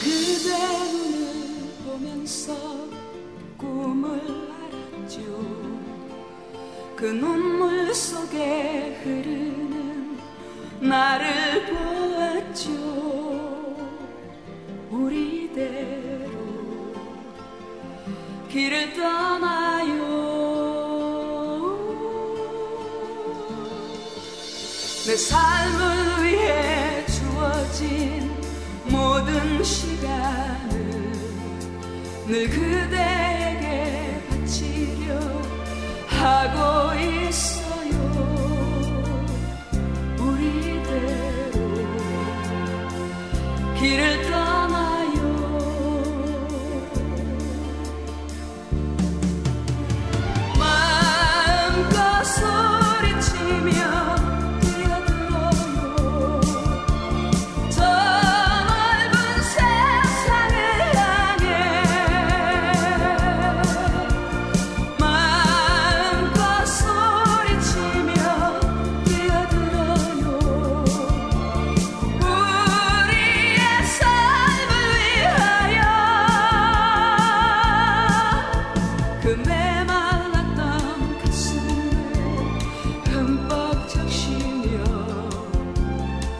그대 눈을 보면서 꿈을 알았죠. 그 눈물 속에 흐르는 나를 보았죠. 우리대로 길을 떠나요. 내 삶을 늘 그대에게 바치려 하고 있어.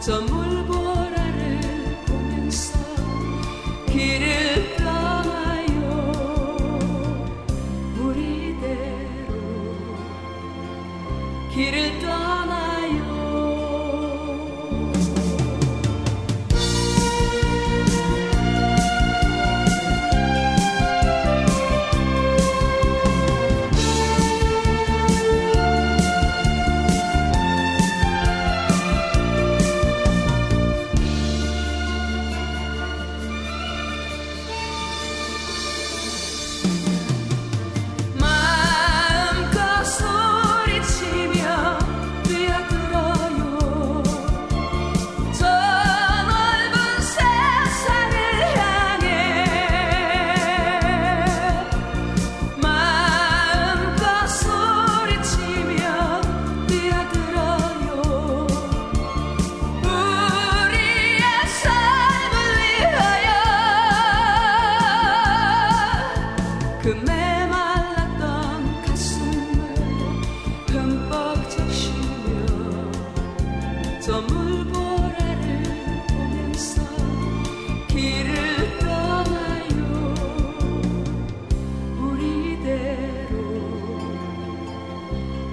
선물보라를 보면서 길을 떠나요. 우리대로 길을 떠나요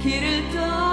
길을 떠